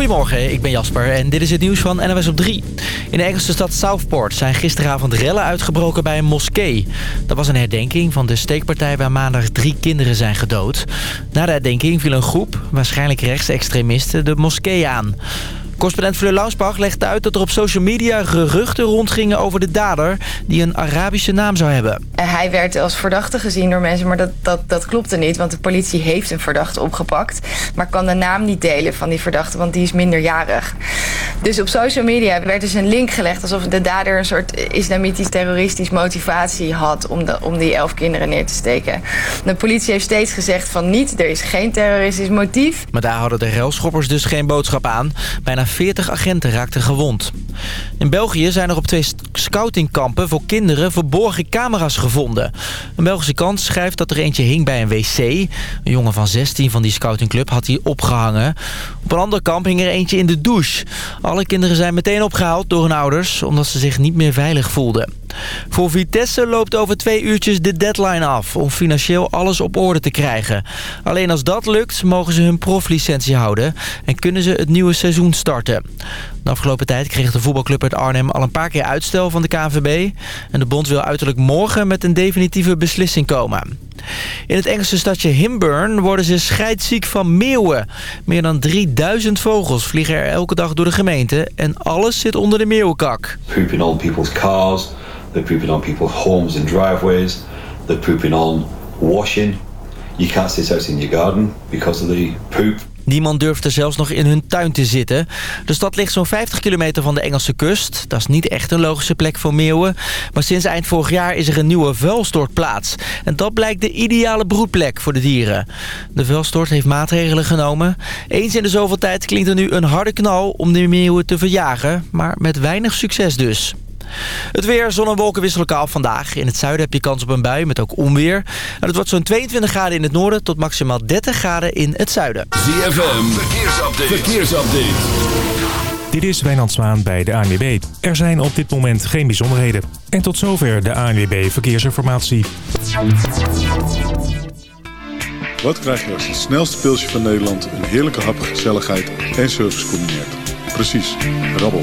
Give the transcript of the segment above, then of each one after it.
Goedemorgen, ik ben Jasper en dit is het nieuws van NOS op 3. In de Engelse stad Southport zijn gisteravond rellen uitgebroken bij een moskee. Dat was een herdenking van de steekpartij waar maandag drie kinderen zijn gedood. Na de herdenking viel een groep, waarschijnlijk rechtsextremisten, de moskee aan. Correspondent Fleur Lausbach legt uit dat er op social media geruchten rondgingen over de dader... die een Arabische naam zou hebben. Hij werd als verdachte gezien door mensen, maar dat, dat, dat klopte niet. Want de politie heeft een verdachte opgepakt. Maar kan de naam niet delen van die verdachte, want die is minderjarig. Dus op social media werd dus een link gelegd... alsof de dader een soort islamitisch-terroristisch motivatie had... Om, de, om die elf kinderen neer te steken. De politie heeft steeds gezegd van niet, er is geen terroristisch motief. Maar daar hadden de relschoppers dus geen boodschap aan. Bijna 40 agenten raakten gewond. In België zijn er op twee scoutingkampen voor kinderen verborgen camera's gevonden. Een Belgische kant schrijft dat er eentje hing bij een wc. Een jongen van 16 van die scoutingclub had die opgehangen. Op een ander kamp hing er eentje in de douche. Alle kinderen zijn meteen opgehaald door hun ouders... omdat ze zich niet meer veilig voelden. Voor Vitesse loopt over twee uurtjes de deadline af... om financieel alles op orde te krijgen. Alleen als dat lukt, mogen ze hun proflicentie houden... en kunnen ze het nieuwe seizoen starten. De afgelopen tijd kreeg de voetbalclub uit Arnhem al een paar keer uitstel van de KNVB... en de bond wil uiterlijk morgen met een definitieve beslissing komen. In het Engelse stadje Himburn worden ze scheidziek van meeuwen. Meer dan 3000 vogels vliegen er elke dag door de gemeente... en alles zit onder de meeuwenkak. People's cars, they're pooping on people's homes and driveways, they're pooping on washing. You can't sit out in your garden because of the poop. Niemand durft er zelfs nog in hun tuin te zitten. De stad ligt zo'n 50 kilometer van de Engelse kust. Dat is niet echt een logische plek voor meeuwen. Maar sinds eind vorig jaar is er een nieuwe vuilstortplaats. En dat blijkt de ideale broedplek voor de dieren. De vuilstort heeft maatregelen genomen. Eens in de zoveel tijd klinkt er nu een harde knal om de meeuwen te verjagen. Maar met weinig succes dus. Het weer, zon en wolken wisselen elkaar af vandaag. In het zuiden heb je kans op een bui met ook onweer. En het wordt zo'n 22 graden in het noorden tot maximaal 30 graden in het zuiden. ZFM, verkeersupdate. verkeersupdate. Dit is Wijnand Zwaan bij de ANWB. Er zijn op dit moment geen bijzonderheden. En tot zover de ANWB Verkeersinformatie. Wat krijg je als het snelste pilsje van Nederland... een heerlijke hap, gezelligheid en service combineert? Precies, rabbel.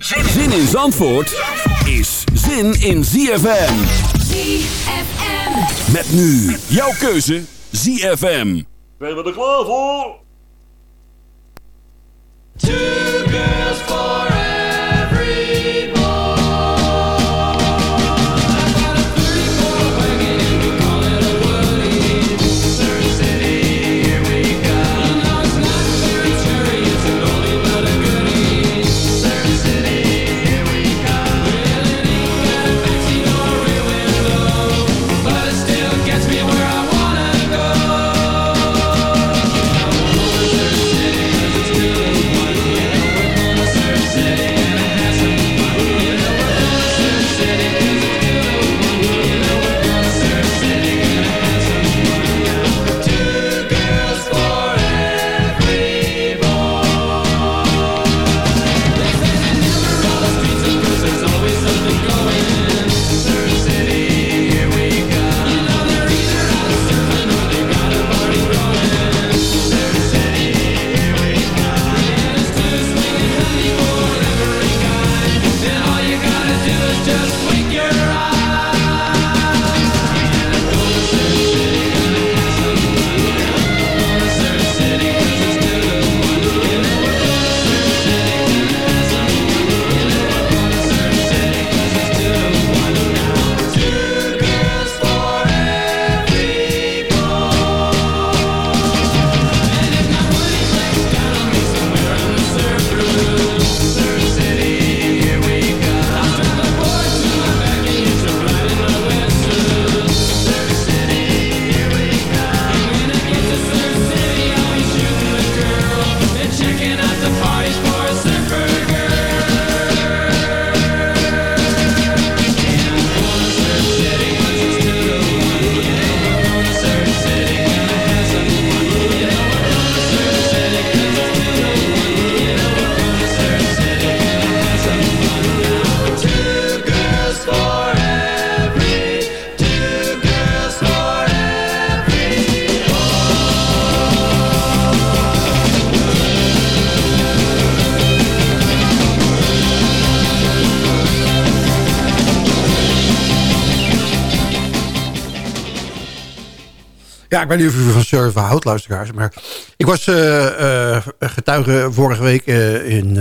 Zin in Zandvoort is zin in ZFM. ZFM. Met nu jouw keuze ZFM. Ben je er klaar voor? Ik weet niet of u van surfen houdt, luisteraars. Maar ik was eh, eh, getuige vorige week eh, in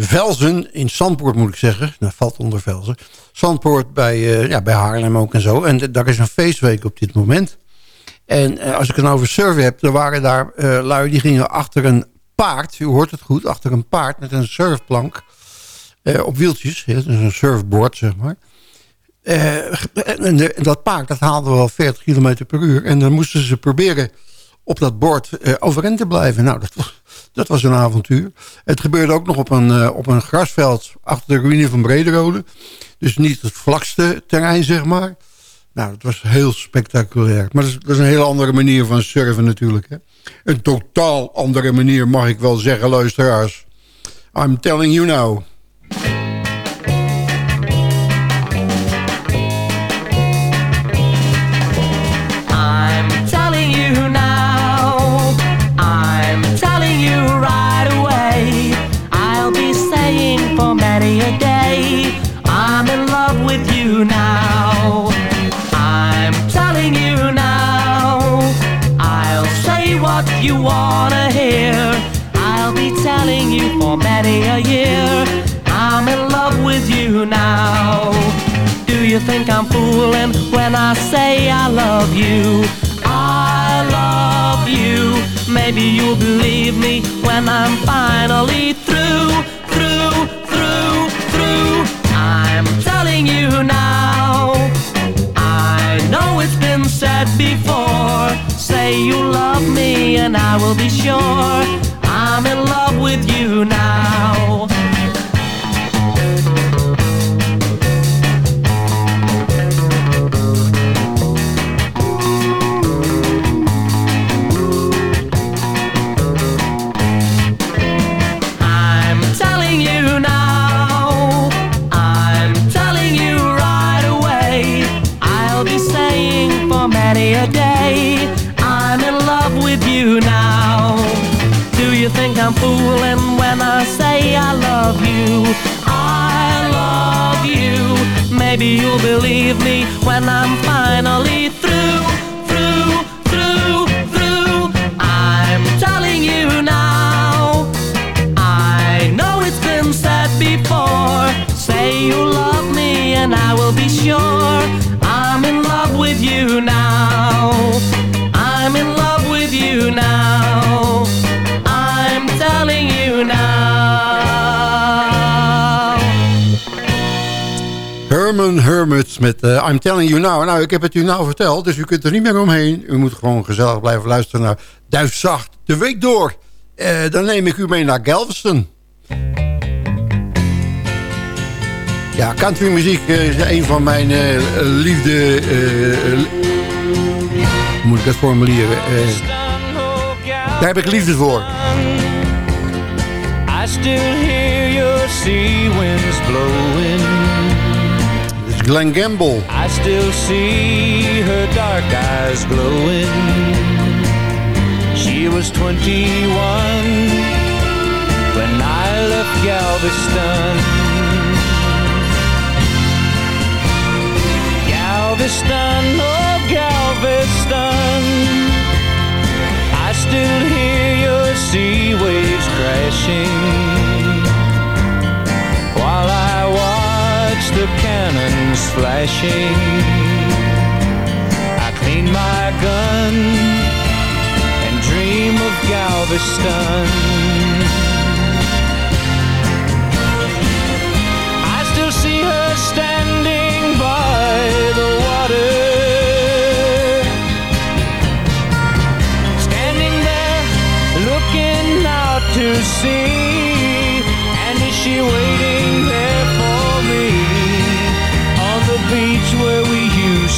Velzen, in Zandpoort moet ik zeggen. Dat valt onder Velzen. Zandpoort bij, eh, ja, bij Haarlem ook en zo. En daar is een feestweek op dit moment. En als ik het nou over surfen heb, er waren daar eh, lui die gingen achter een paard. U hoort het goed, achter een paard met een surfplank. op wieltjes, dus een surfboard zeg maar. Eh, en dat paard dat haalde wel 40 km per uur. En dan moesten ze proberen op dat bord eh, overeind te blijven. Nou, dat was, dat was een avontuur. Het gebeurde ook nog op een, eh, op een grasveld achter de ruïne van Brederode. Dus niet het vlakste terrein, zeg maar. Nou, dat was heel spectaculair. Maar dat is, een hele andere manier van surfen natuurlijk. Hè? Een totaal andere manier, mag ik wel zeggen, luisteraars. I'm telling you now. Telling you for many a year. I'm in love with you now. Do you think I'm fooling when I say I love you? I love you. Maybe you'll believe me when I'm finally through, through, through, through. I'm telling you now. I know it's been said before. Say you love me and I will be sure. I'm in love with you now. I love you. Maybe you'll believe me when I'm finally through, Hermits met eh, I'm Telling You Now. Nou, ik heb het u nou verteld, dus u kunt er niet meer omheen. U moet gewoon gezellig blijven luisteren naar Duifzacht de week door. Eh, dan neem ik u mee naar Galveston. Ja, countrymuziek eh, is een van mijn liefde... moet ik dat formuleren? Daar heb ik liefde voor. I still hear your sea winds blowing. Glenn Gamble. I still see her dark eyes glowing. She was 21 when I left Galveston. Galveston, oh Galveston. I still hear your sea waves crashing the cannons flashing. I clean my gun and dream of Galveston. I still see her standing by the water. Standing there looking out to sea. And is she waiting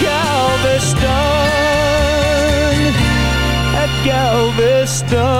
Galveston, at Galveston.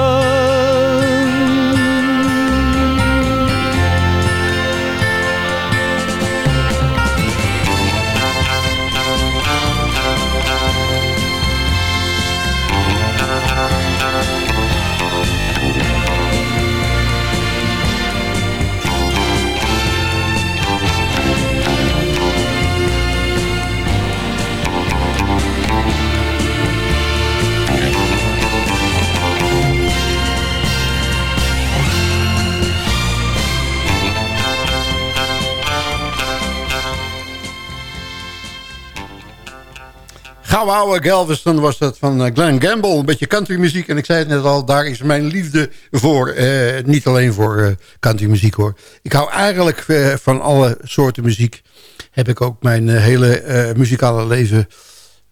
Gouden oude Galveston was dat van eh, Glenn Gamble. Een beetje countrymuziek. En ik zei het net al, daar is mijn liefde voor. Eh, niet alleen voor eh, countrymuziek hoor. Ik hou eigenlijk eh, van alle soorten muziek. Heb ik ook mijn hele muzikale leven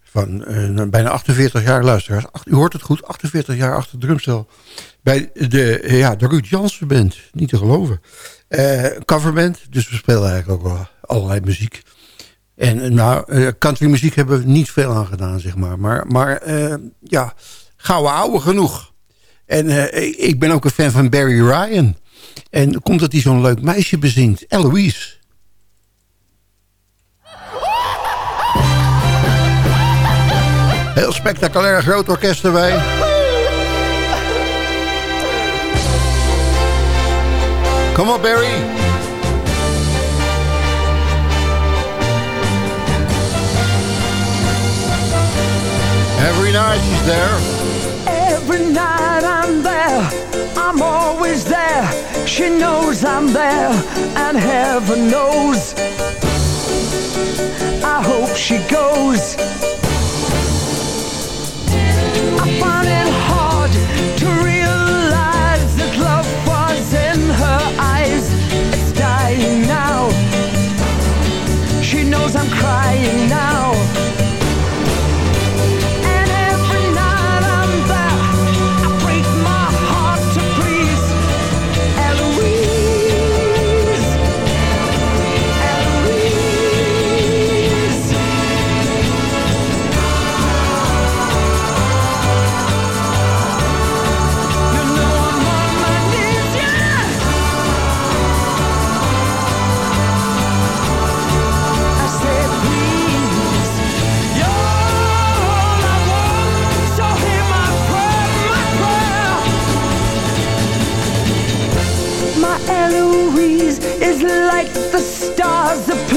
van eh, bijna 48 jaar luisteraars. U hoort het goed, 48 jaar achter drumstel. Bij de, ja, de Ruud Jansen Band. Niet te geloven. Coverband, dus we spelen eigenlijk ook wel allerlei muziek. En eh, nou, eh, countrymuziek hebben we niet veel aan gedaan, zeg maar. Maar, maar eh, ja, gouden ouwe genoeg. En ik- ik ben ook een fan van Barry Ryan. En komt dat hij zo'n leuk meisje bezingt. Eloise. Heel spectaculair groot orkest erbij. Kom op, Barry. Every night she's there. Every night I'm there, I'm always there. She knows I'm there, and heaven knows. I hope she goes.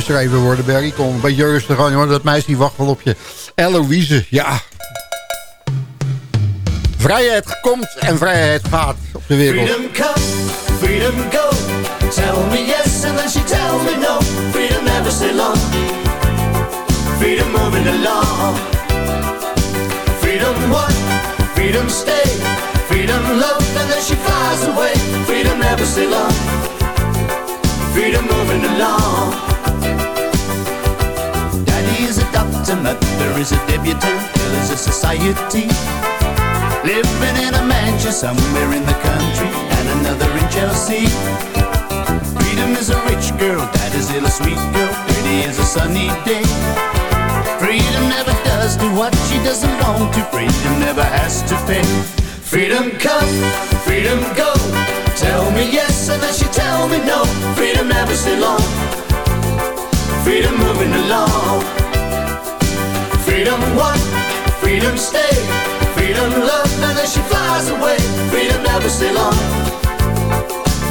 Schrijver worden, Barry. Kom een beetje rustig aan, jongen. Dat meisje die wacht wel op je. Eloïse, ja. Vrijheid komt en vrijheid gaat op de wereld. Freedom come, freedom go. Tell me yes and then she tells me no. Freedom never stay long. Freedom moving along. Freedom what? Freedom stay. Freedom love and then she flies away. Freedom never stay long. Freedom moving along. Is a debutante, there is a society. Living in a mansion somewhere in the country and another in Chelsea. Freedom is a rich girl, that is still a sweet girl. Pretty is a sunny day. Freedom never does do what she doesn't want to. Freedom never has to pay. Freedom come, freedom go. Tell me yes and she tell me no. Freedom never stay long. Freedom moving along. Freedom what? Freedom stay. Freedom love and then she flies away. Freedom never stay long.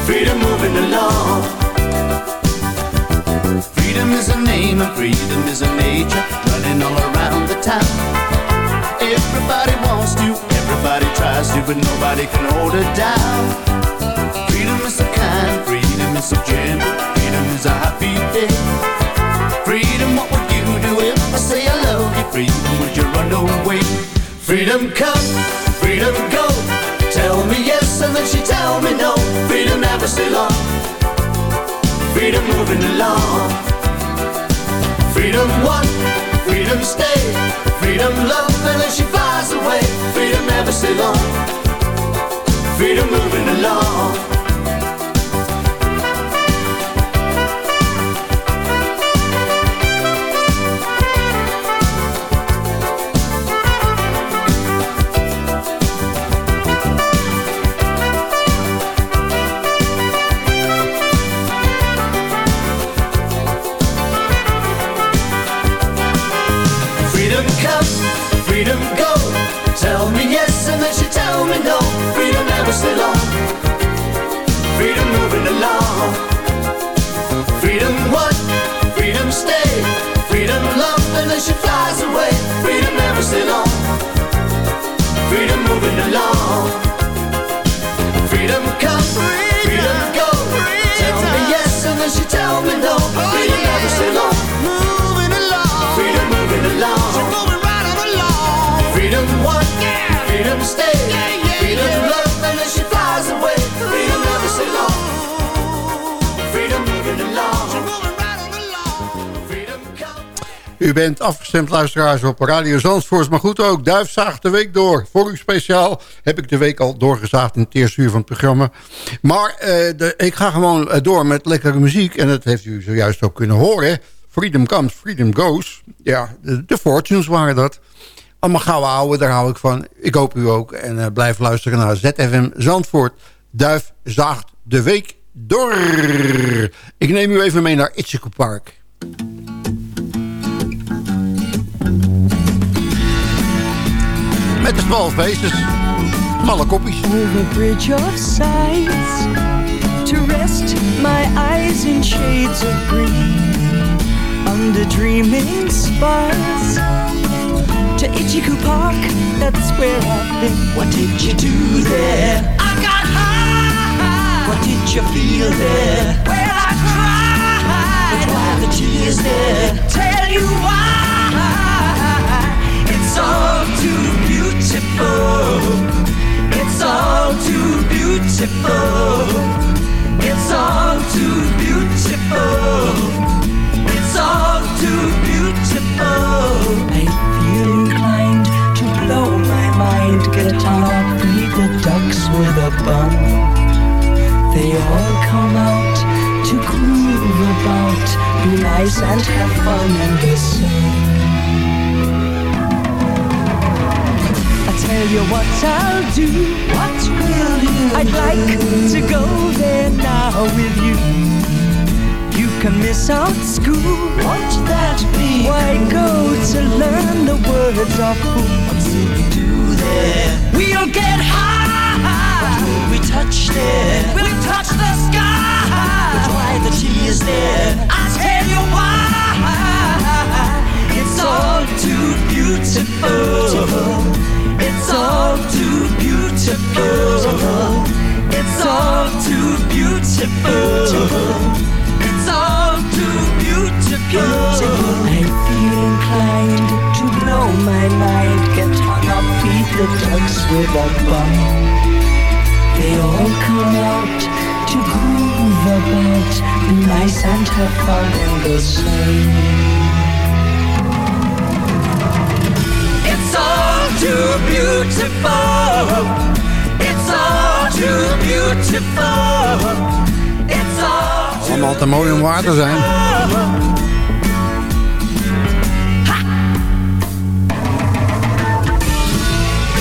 Freedom moving along. Freedom is a name and freedom is a nature running all around the town. Everybody wants to, everybody tries to, but nobody can hold it down. Freedom is a kind, freedom is a gentle, freedom is a happy day. Freedom, what would You? Freedom, would you run away? Freedom come, freedom go. Tell me yes and then she tell me no. Freedom never stay long. Freedom moving along. Freedom what? Freedom stay. Freedom love and then she flies away. Freedom never stay long. Freedom moving along. on. Freedom moving along. Freedom comes. Bent afgestemd luisteraars op Radio Zandvoort. Maar goed ook, Duif zaagt de week door. Voor u speciaal heb ik de week al doorgezaagd in het eerste uur van het programma. Maar eh, de, ik ga gewoon eh, door met lekkere muziek. En dat heeft u zojuist ook kunnen horen. Freedom comes, freedom goes. Ja, de, Fortunes waren dat. Allemaal gouden ouwe, daar hou ik van. Ik hoop u ook. En eh, blijf luisteren naar ZFM Zandvoort. Duif zaagt de week door. Ik neem u even mee naar Itzehoe Park. Met de small faces. Smalle koppies. Over bridge of sights to rest my eyes in shades of green under dreaming spires to Ichiku Park. That's where I've been. What did you do there? I got high. What did you feel there? Well, I cried. But why the tears there? Tell you why. It's all too beautiful. It's all too beautiful. It's all too beautiful. It's all too beautiful. I feel inclined to blow my mind. Get on beat the ducks with a bun. They all come out to groove about, be nice and have fun the sun. I tell you what I'll do. What will you I'd like to go there now with you. You can miss out school. Won't that be? Why go to learn the words of who? What will we do there? We'll get high. What will we touch there? We'll touch the sky. Why the tears there? I'll tell you why. It's all too beautiful. It's all too beautiful. It's all too beautiful. It's all too beautiful. I feel inclined to blow my mind. Get hung up, feed the ducks with a bun. They all come out to groove about, nice and have fun in the sun. All too beautiful. It's all too beautiful. It's all too Allemaal te mooi om waar te zijn.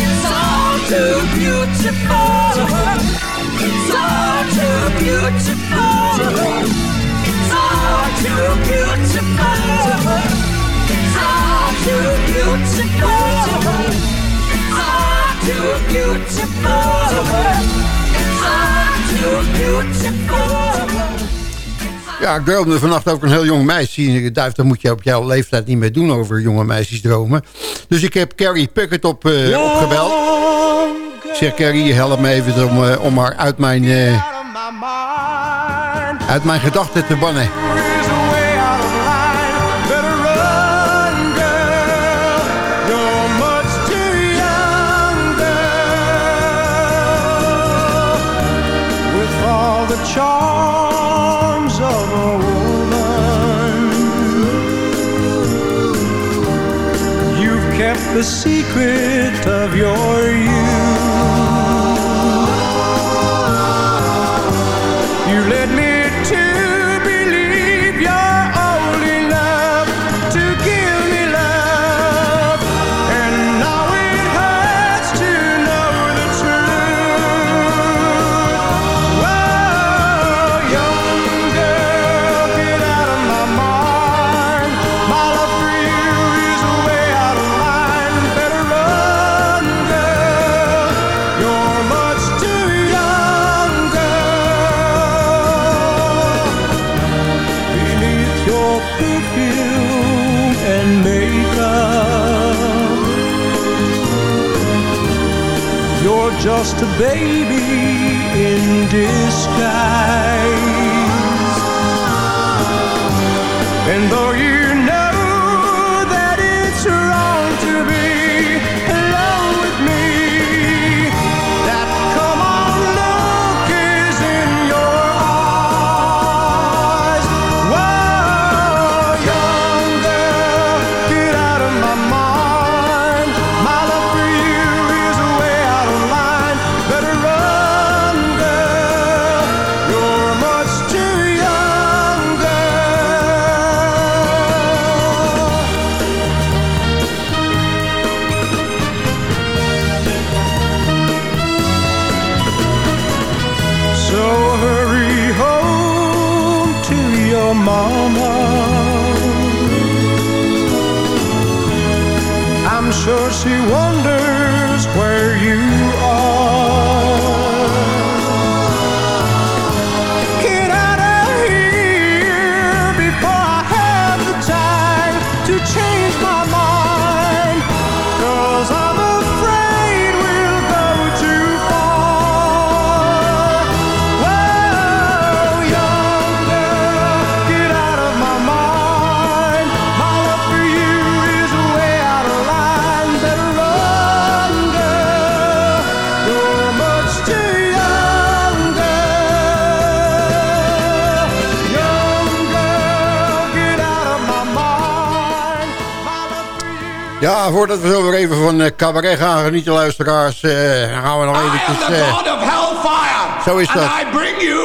It's all too beautiful. It's all too beautiful. It's all too beautiful. Too beautiful. Too beautiful. Too beautiful. Ja, ik droomde vannacht over een heel jong meisje. Duif, dat moet je op jouw leeftijd niet meer doen over jonge meisjes dromen. Dus ik heb Carrie Puckett op, eh, opgebeld. Ik zeg, Carrie, help me even om, eh, om haar uit mijn, eh, uit mijn gedachten te bannen. The secret of your youth. Just a baby Ja, voordat we zo weer even van eh, cabaret gaan genieten, luisteraars, eh, gaan we nog eventjes... the eh. Zo is and dat. I bring you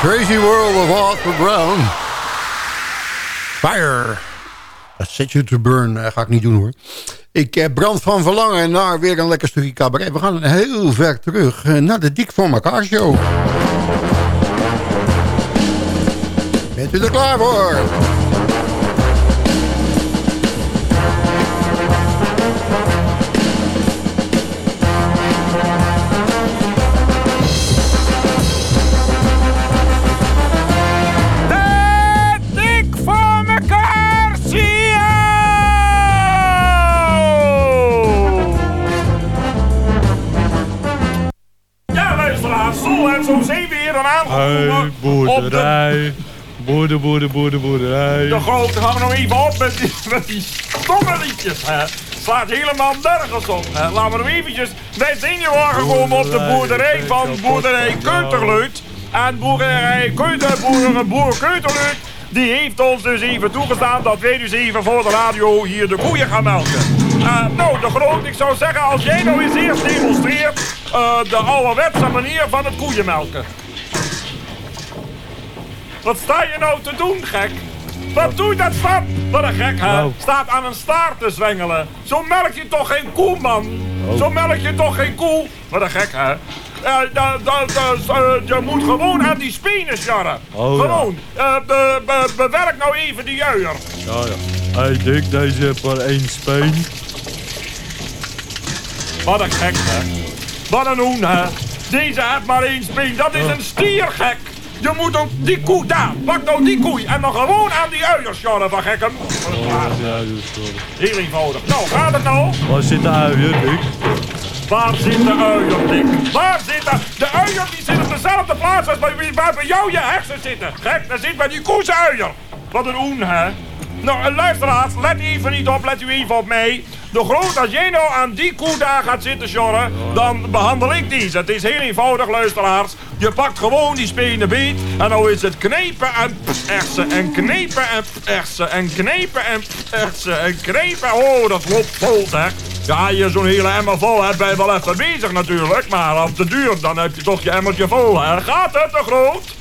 Crazy World of Arthur Brown. Fire. That set you to burn. Eh, ga ik niet doen hoor. Ik eh, brand van verlangen naar weer een lekker stukje cabaret. We gaan heel ver terug eh, naar de Dik voor elkaar show. Bent u er klaar voor? We hier dan aangekomen. boerderij. Boerder, boerder, boerder, boerderij. De grote gaan we nog even op met die, met die stomme liedjes. Hè. Slaat helemaal nergens op. Hè. Laten we nog eventjes. Wij zijn hier aangekomen op de boerderij van boerderij Keuterleut. En boerderij Keuter, boer, Keuterleut. Die heeft ons dus even toegestaan dat wij dus even voor de radio hier de koeien gaan melken. Nou, de groot, ik zou zeggen, als jij nou eens eerst demonstreert eh, de ouderwetse manier van het koeienmelken. Wat sta je nou te doen, gek? Wat doe je dat van? Wat een gek, hè? Nou. Staat aan een staart te zwengelen. Zo melk je toch geen koe, man? Zo melk je toch geen koe? Wat een gek, hè? Eh, da- da- da- eh, je moet gewoon aan die spenen scharren. Oh, ja. gewoon. Be- be- bewerk nou even die uier. Ja, ja. Hé Dick, deze maar één speen. Wat een gek, hè? Wat een hoen, hè? Deze heeft maar één speen. Dat is een stiergek. Je moet ook die koe daar. Pak nou die koe en dan gewoon aan die uier scharren van gekken. Heel eenvoudig. Nou, gaat het nou? Waar zit de uier, Dick? Waar zit de uier, Dick? Waar zit de... De uier die zit op dezelfde plaats als bij, wie- waar bij jou je hersen zitten. Gek, daar zit bij die koe zijn uier. Wat een oen, hè? Nou, luisteraars, let even niet op, let u even op mij. De groot, als jij nou aan die koe daar gaat zitten sjorren, dan behandel ik die. Het is heel eenvoudig, luisteraars. Je pakt gewoon die spenen beet en nou is het knepen en persen en knepen en persen en knepen en persen en knepen. Oh, dat loopt vol, zeg. Ja, je zo'n hele emmer vol hebt, ben je wel even bezig natuurlijk. Maar op de duur, dan heb je toch je emmertje vol, hè. Gaat het te groot?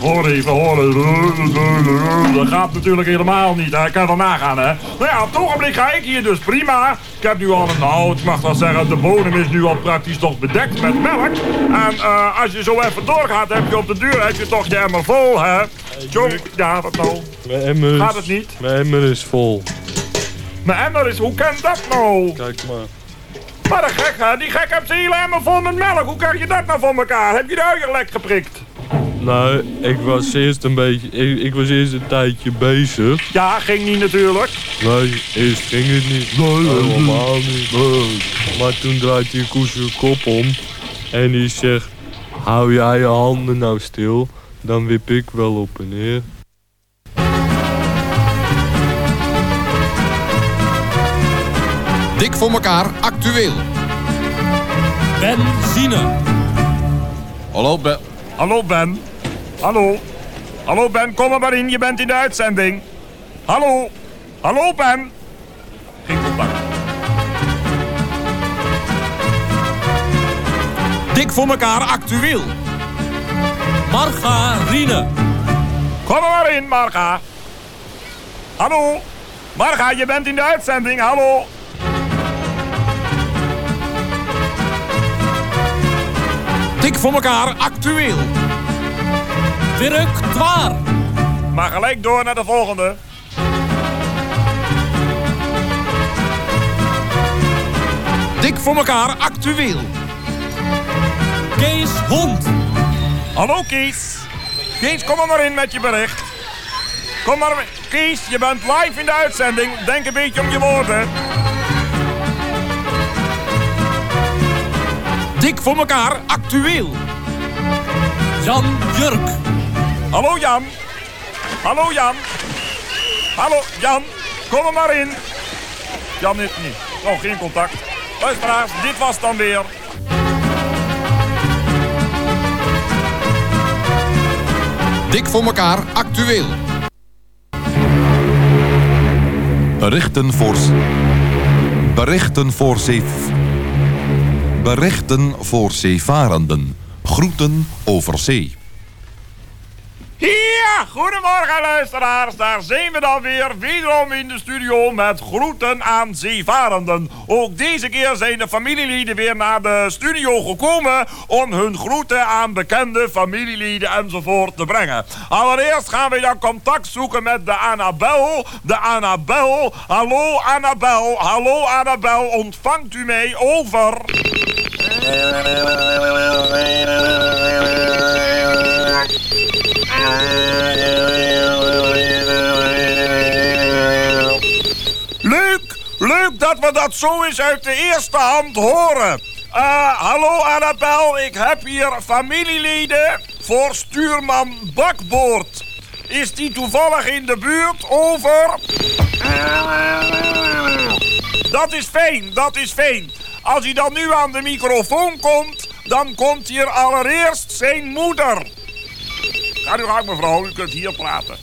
Hoor even, hoor even. Dat gaat natuurlijk helemaal niet, hè. Ik kan er nagaan, hè. Nou ja, op het ogenblik ga ik hier dus prima. Ik heb nu al een, nou, ik mag wel zeggen, de bodem is nu al praktisch toch bedekt met melk. En eh, als je zo even doorgaat, heb je op de duur heb je toch je emmer vol, hè. Zo, ja, wat nou? Mijn emmer is, Gaat het niet? Mijn emmer is vol. Mijn emmer is, hoe kan dat nou? Kijk maar. Wat een gek, hè? Die gek heeft zijn hele emmer vol met melk. Hoe krijg je dat nou voor elkaar? Heb je de uier lek geprikt? Nou, ik was eerst een beetje... Ik, ik was eerst een tijdje bezig. Ja, ging niet natuurlijk. Nee, eerst ging het niet. Nee, helemaal niet. Nee. Maar toen draait die koe zijn kop om. En die zegt... Hou jij je handen nou stil. Dan wip ik wel op en neer. Dik voor elkaar actueel. Benzine. Hallo Ben. Hallo Ben. Hallo. Hallo Ben, kom er maar in. Je bent in de uitzending. Hallo. Hallo Ben. Geen contact. Dik voor elkaar actueel. Margarine. Kom er maar in, Marga. Hallo. Marga, je bent in de uitzending. Hallo. Dik voor elkaar actueel. Directoire. Maar gelijk door naar de volgende. Dik voor elkaar actueel. Kees Hond. Hallo Kees. Kees, kom er maar in met je bericht. Kom maar. Kees, je bent live in de uitzending. Denk een beetje om je woorden. Dik voor elkaar actueel. Jan Jurk. Hallo Jan. Hallo Jan. Hallo Jan. Kom er maar in. Jan is niet. Oh, geen contact. Luisteraars, dit was dan weer. Dik voor elkaar actueel. Berichten voor... Berichten voor zee... Berichten voor zeevarenden. Groeten over zee. Ja, goedemorgen luisteraars. Daar zijn we dan weer, wederom in de studio met groeten aan zeevarenden. Ook deze keer zijn de familieleden weer naar de studio gekomen om hun groeten aan bekende familieleden enzovoort te brengen. Allereerst gaan we dan contact zoeken met de Annabel. De Annabel. Hallo Annabel. Hallo Annabel. Ontvangt u mij over? Leuk, leuk dat we dat zo eens uit de eerste hand horen. Eh, hallo Annabel, ik heb hier familieleden voor stuurman Bakboord. Is die toevallig in de buurt? Over. Dat is fijn, dat is fijn. Als hij dan nu aan de microfoon komt, dan komt hier allereerst zijn moeder. Ga u gang mevrouw, u kunt hier praten.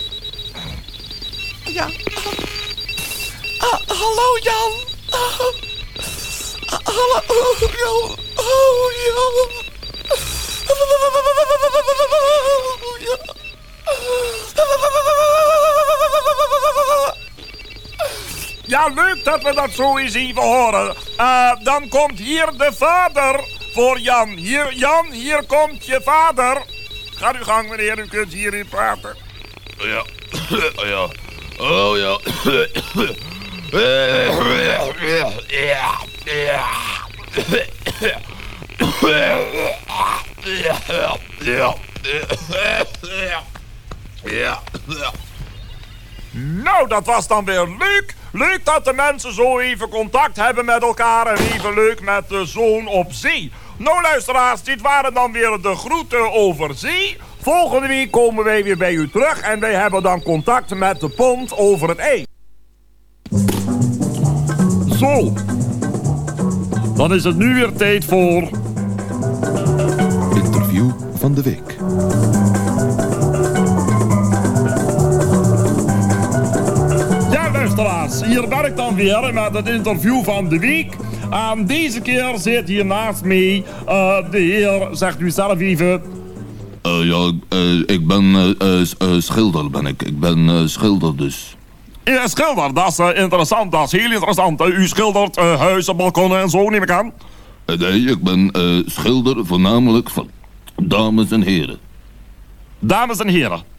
Ja. Ah, hallo Jan. Ah, ah, hallo Jan. Oh Jan. Ja, Ja, leuk dat we dat zo eens even horen. Eh, dan komt hier de vader voor Jan. Hier, Jan, hier komt je vader. Ga uw gang, meneer, u kunt hierin praten. Ja. Oh ja. Oh ja. Ja. Nou, dat was dan weer leuk. Leuk dat de mensen zo even contact hebben met elkaar en even leuk met de zoon op zee. Nou, luisteraars, dit waren dan weer de groeten over zee. Volgende week komen wij weer bij u terug en wij hebben dan contact met de pont over het ei. Zo. Dan is het nu weer tijd voor... Interview van de week. Hier ben ik dan weer met het interview van de week. En deze keer zit hier naast mij eh, de heer, zegt u zelf even... Eh, ja, eh, ik ben schilder, ben ik. Ik ben schilder dus. Ja, schilder, dat is interessant, dat is heel interessant. U schildert huizen, balkonnen en zo, neem ik aan. Nee, ik ben schilder voornamelijk van dames en heren. Dames en heren.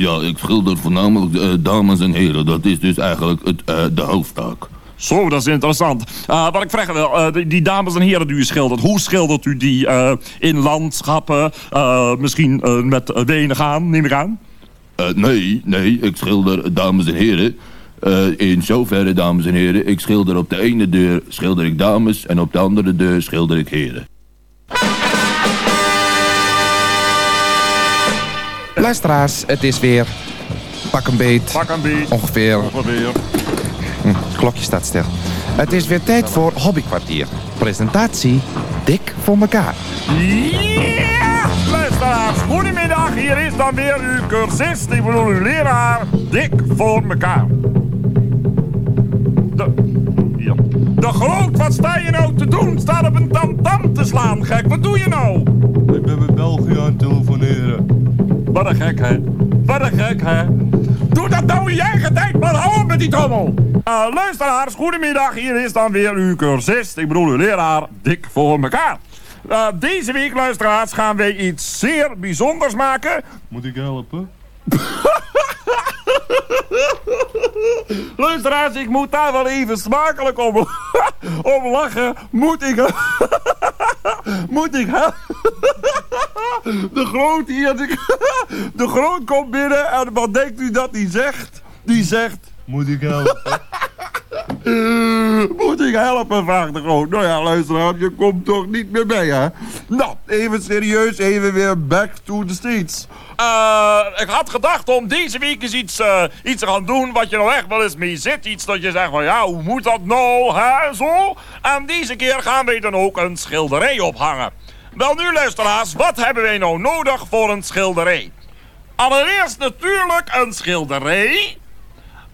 Ja, ik schilder voornamelijk eh, dames en heren. Dat is dus eigenlijk het, eh, de hoofdtaak. Zo, dat is interessant. Uh, wat ik vraag wil, eh, die, die dames en heren die u schildert, hoe schildert u die eh, in landschappen? eh, misschien eh, met wenen gaan, neem ik aan? Eh, nee, nee, ik schilder dames en heren. Eh, in zoverre, dames en heren, ik schilder op de ene deur schilder ik dames en op de andere deur schilder ik heren. Luisteraars, het is weer pak een beet. Pak een beet. Ongeveer. Ongeveer. Hm, het klokje staat stil. Het is weer tijd voor Hobbykwartier. Presentatie Dik voor elkaar. Ja, luisteraars, goedemiddag. Hier is dan weer uw cursist, ik bedoel uw leraar, dik voor mekaar. De, hier. de Groot, wat sta je nou te doen? Staat op een tamtam te slaan, gek. Wat doe je nou? Ik ben met België aan het telefoneren. Wat een gek, hè? Wat een gek, hè? Doe dat nou in je eigen tijd, maar hou op met die trommel! Uh, luisteraars, goedemiddag. Hier is dan weer uw cursist, ik bedoel uw leraar, dik voor mekaar. Uh, deze week, luisteraars, gaan wij iets zeer bijzonders maken. Moet ik helpen? Luisteraars, ik moet daar wel even smakelijk om, om lachen. Moet ik... moet ik... De groot hier... De, groot komt binnen en wat denkt u dat hij zegt? Die zegt... Moet ik helpen? Moet ik helpen, vraagt de groot. Nou ja, luisteraar, je komt toch niet meer mee, hè? Nou, even serieus, even weer back to the streets. Eh, ik had gedacht om deze week eens iets, eh, iets te gaan doen wat je nou echt wel eens mee zit. Iets dat je zegt van, ja, hoe moet dat nou, hè, zo? En deze keer gaan wij dan ook een schilderij ophangen. Wel nu, luisteraars, wat hebben wij nou nodig voor een schilderij? Allereerst natuurlijk een schilderij,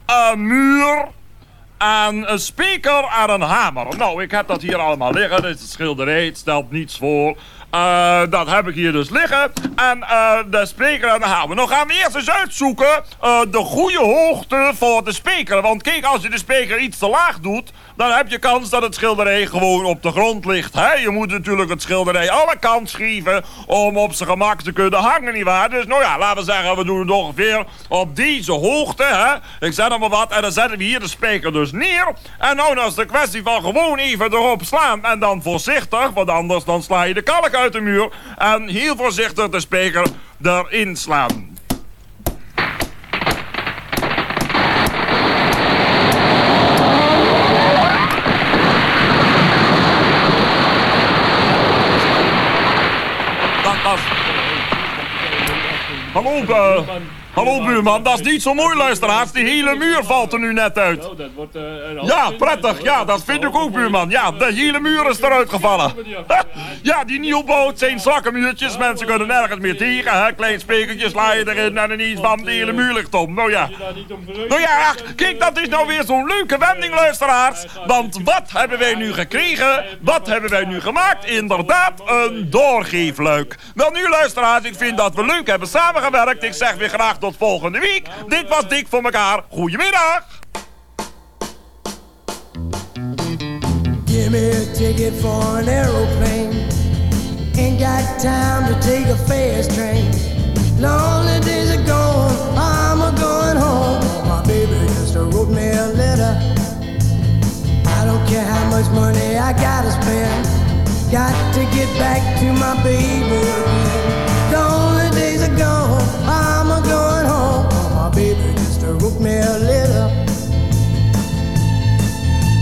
een muur en een speaker en een hamer. Nou, ik heb dat hier allemaal liggen. Dit schilderij, het stelt niets voor. Eh, dat heb ik hier dus liggen. En eh, de speaker en de hamer. Nou gaan we eerst eens uitzoeken eh, de goede hoogte voor de speaker. Want kijk, als je de speaker iets te laag doet... dan heb je kans dat het schilderij gewoon op de grond ligt. Hè? Je moet natuurlijk het schilderij alle kant geven... om op zijn gemak te kunnen hangen, nietwaar? Dus nou ja, laten we zeggen, we doen het ongeveer op deze hoogte. Hè? Ik zet nog maar wat en dan zetten we hier de speaker dus neer. En nou, dan is de kwestie van gewoon even erop slaan. En dan voorzichtig, want anders dan sla je de kalk uit de muur. En heel voorzichtig de speaker erin slaan. Dat, is- Hallo, eh, hallo buurman, dat is niet zo mooi luisteraars. Die hele muur valt er nu net uit. Eh, Ja, prettig. Ja, dat vind ik ook, buurman. Ja, de hele muur is eruit gevallen. Ja, die nieuwbouw zijn zwakke muurtjes. Mensen kunnen nergens meer tegen. Hè? Klein spekertje sla je erin en ineens bam, de hele muur ligt om. Nou ja. Nou ja, ach, kijk, dat is nou weer zo'n leuke wending, luisteraars. Want wat hebben wij nu gekregen? Wat hebben wij nu gemaakt? Inderdaad, een doorgeefluik. Wel nu, luisteraars, ik vind dat we leuk hebben samengewerkt. Ik zeg weer graag tot volgende week. Dit was Dik voor elkaar. Goedemiddag. me a ticket for an aeroplane. Ain't got time to take a fast train. Lonely days are gone, I'm a going home. My baby just wrote me a letter. I don't care how much money I gotta spend. Got to get back to my baby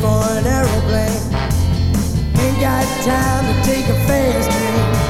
For an aeroplane. Ain't got time to take a fast train.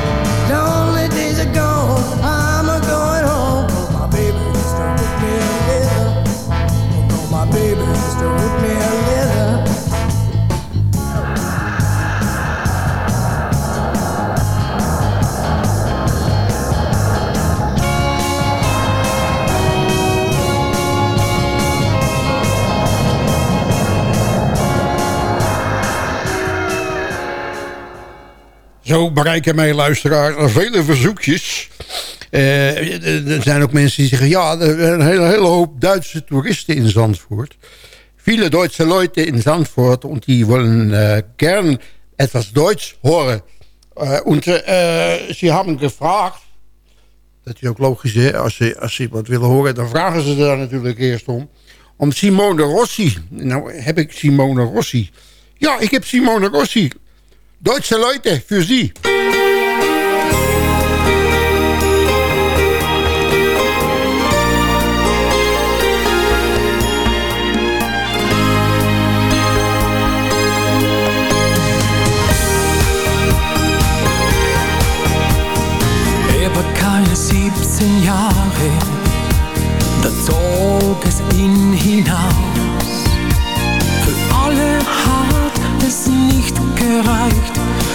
Zo bereiken mij luisteraar vele verzoekjes. Eh, er zijn ook mensen die zeggen... ja, er zijn een hele, hele hoop Duitse toeristen in Zandvoort. Viele Duitse Leute in Zandvoort... und die wollen äh, gern etwas Deutsch horen. Äh, sie haben gevraagd... dat is ook logisch, hè? Als ze, als ze wat willen horen... dan vragen ze daar natuurlijk eerst om. Om Simone Rossi. Nou, heb ik Simone Rossi? Ja, ik heb Simone Rossi. Deutsche Leute, für Sie. Keine 17 Jahre, da zog es ihn hinaus. Gereicht,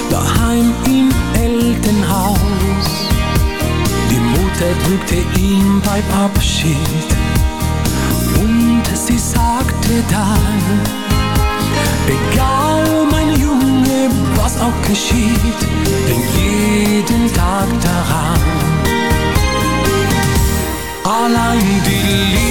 daheim im Elternhaus. Die Mutter drückte ihn beim Abschied und sie sagte dann, egal mein Junge, was auch geschieht, denk jeden Tag daran. Allein die Liebe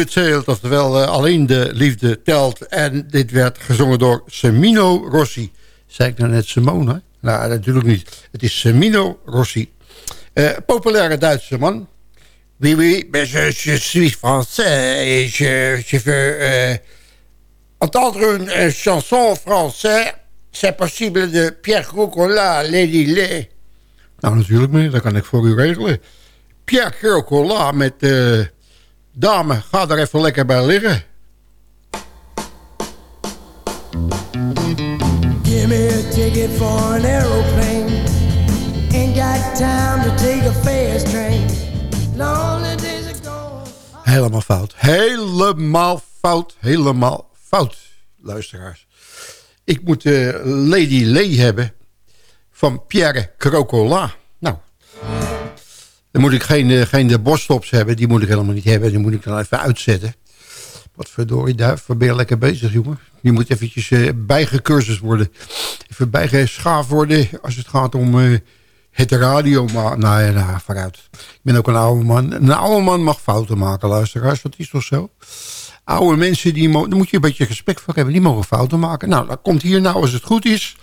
Oftewel eh, alleen de liefde telt. En dit werd gezongen door Semino Rossi. Zei ik nou net Simone? Nou, natuurlijk niet. Het is Semino Rossi. Eh, populaire Duitse man. Oui, oui, mais je, je suis français et je, je veux euh, entendre une, chanson française. C'est possible de Pierre Crocola, Lady Lay. Nou, natuurlijk meneer, dat kan ik voor u regelen. Pierre Crocola met... eh dame, ga er even lekker bij liggen. Give me a ticket for an aeroplane. Ain't got time to take a fast train. Lonely days are gone. Helemaal fout. Helemaal fout. Helemaal fout, luisteraars. Ik moet eh, Lady Lay hebben van Pierre Crocola. Nou, dan moet ik geen, eh, geen borststops hebben. Die moet ik helemaal niet hebben. Die moet ik dan even uitzetten. Wat verdorie, duif. Waar ben je lekker bezig, jongen? Die moet eventjes eh bijgecursus worden. Even bijgeschaafd worden als het gaat om eh, het radio. Maar nou ja, nou, vooruit. Ik ben ook een oude man. Een oude man mag fouten maken, luisteraars. Dat is toch zo? Oude mensen, die daar moet je een beetje respect voor hebben. Die mogen fouten maken. Nou, dat komt hier nou als het goed is.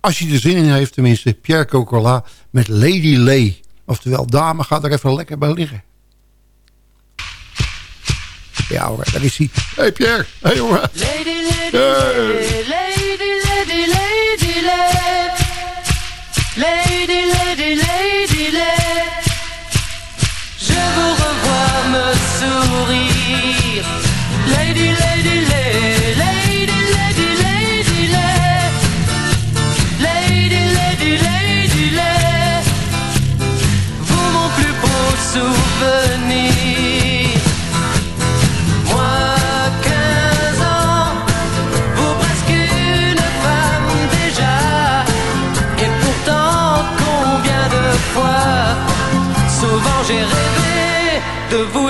Als je er zin in heeft, tenminste. Pierre Cocola met Lady Lay. Oftewel, dame, ga er even lekker bij liggen. Ja hoor, daar is hij. Hé hey Pierre, hey, jongen. Lady, lady, Hey. lady, lady, lady, lady, lady, lady, lady,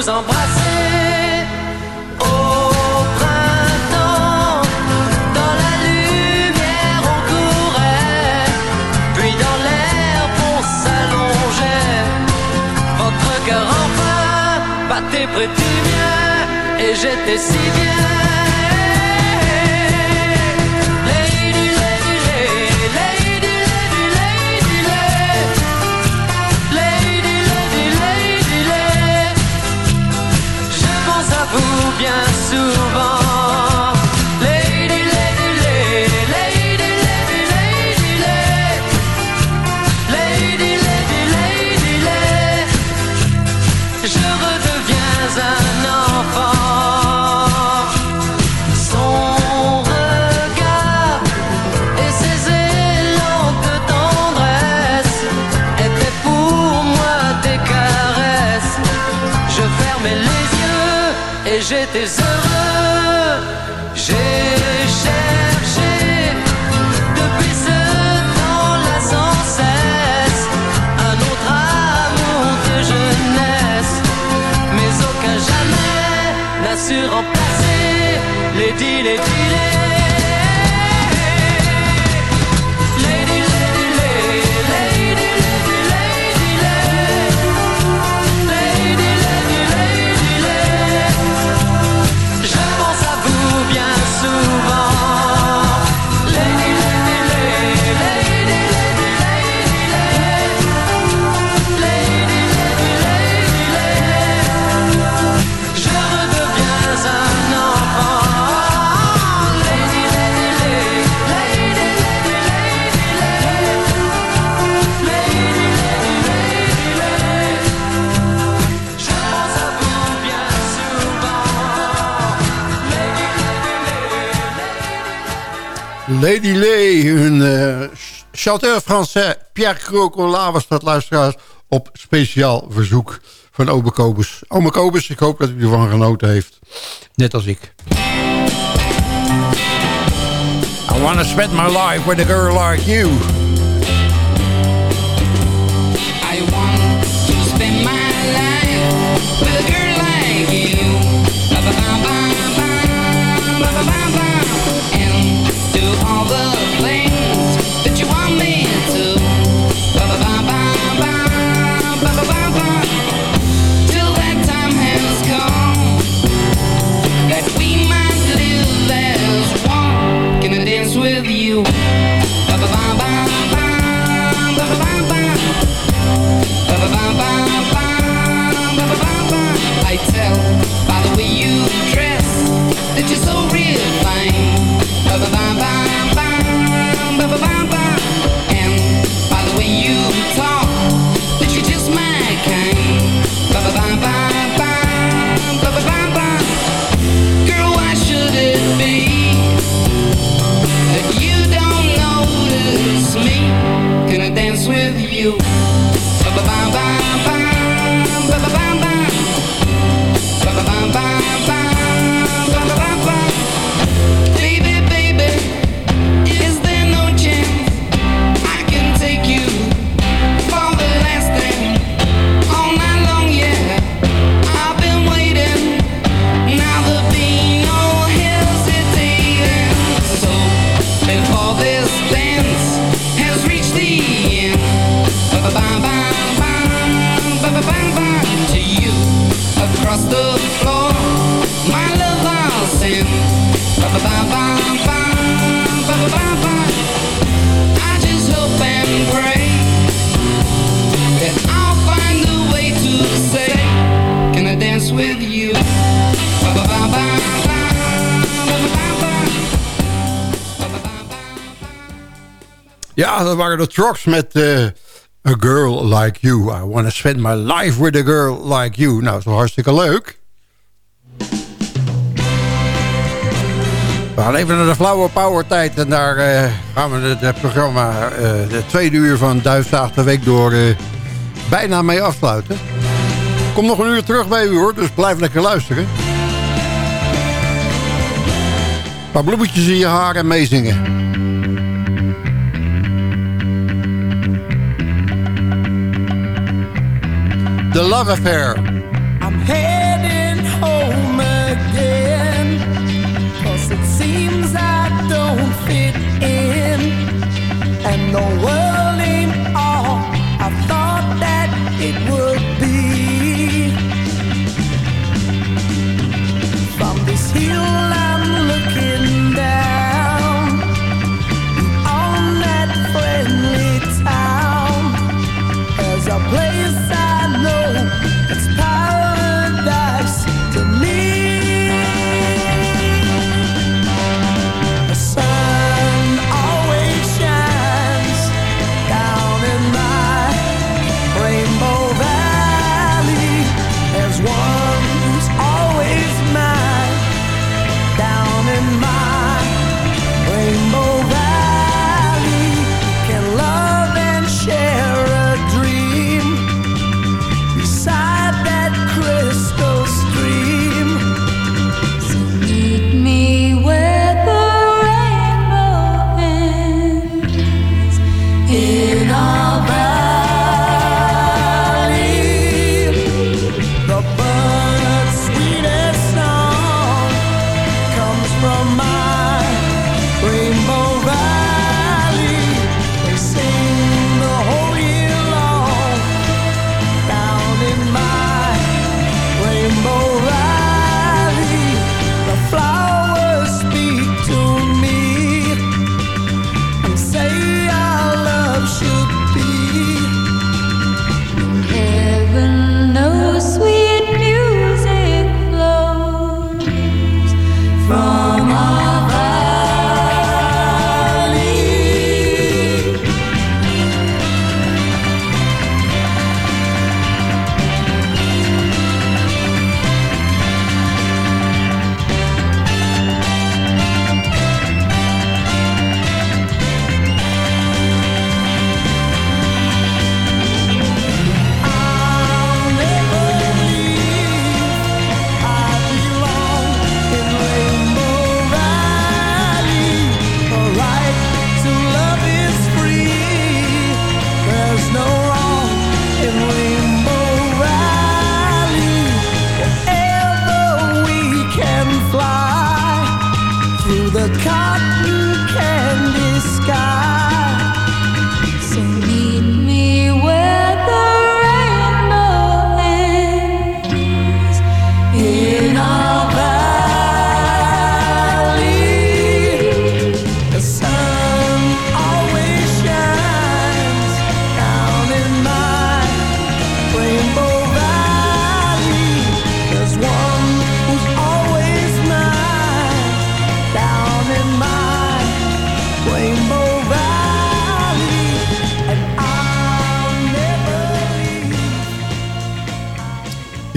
de vous embrasser. Au printemps, dans la lumière on courait, puis dans l'herbe on s'allongeait. Votre cœur enfin battait près du mien et j'étais si bien. did it, did it. Lady Lay, een eh, chanteur français. Pierre Crocola was dat, luisteraars. Op speciaal verzoek van Ome Kobus. Ome Kobus, ik hoop dat u ervan genoten heeft. Net als ik. I wanna spend my life with a girl like you. waren de Trucks met eh, A Girl Like You. I want to Spend My Life With A Girl Like You. Nou, zo hartstikke leuk. We gaan even naar de flauwe power tijd. En daar eh, gaan we het eh, programma, uh, de tweede uur van Duifzaag de Week door, bijna mee afsluiten. Kom nog een uur terug bij u hoor, dus blijf lekker luisteren. Een paar bloemetjes in je haar en meezingen. The Love Affair. I'm heading home again Cause it seems I don't fit in And the world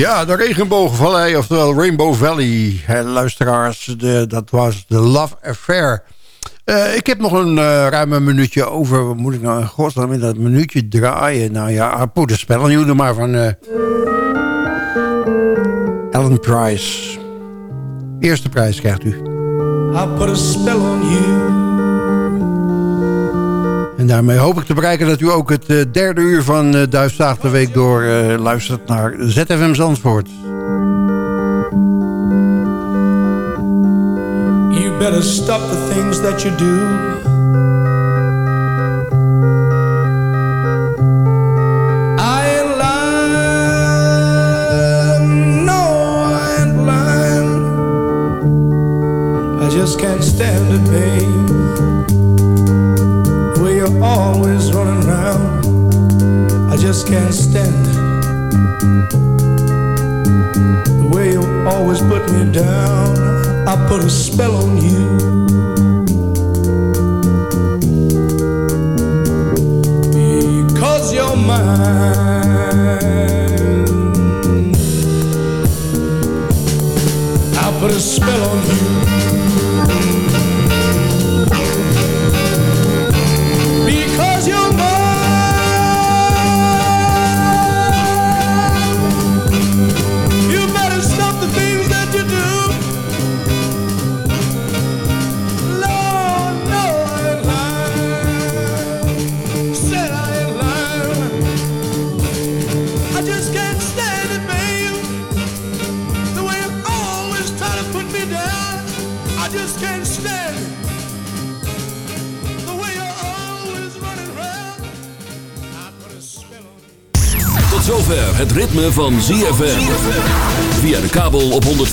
Ja, de regenboogvallei, oftewel Rainbow Valley. Luisteraars, de, dat was de Love Affair. Eh, ik heb nog een eh, uh, ruim minuutje over. Wat moet ik nou in godsnaam in dat minuutje draaien? Nou ja, ah, poe, de spellenjoen maar van uh, Price. Eerste prijs krijgt u. I put a spell on you. En daarmee hoop ik te bereiken dat u ook het eh, derde uur van uh, Duifstaag de Week door eh, luistert naar ZFM Zandvoort. You better stop the things that you do.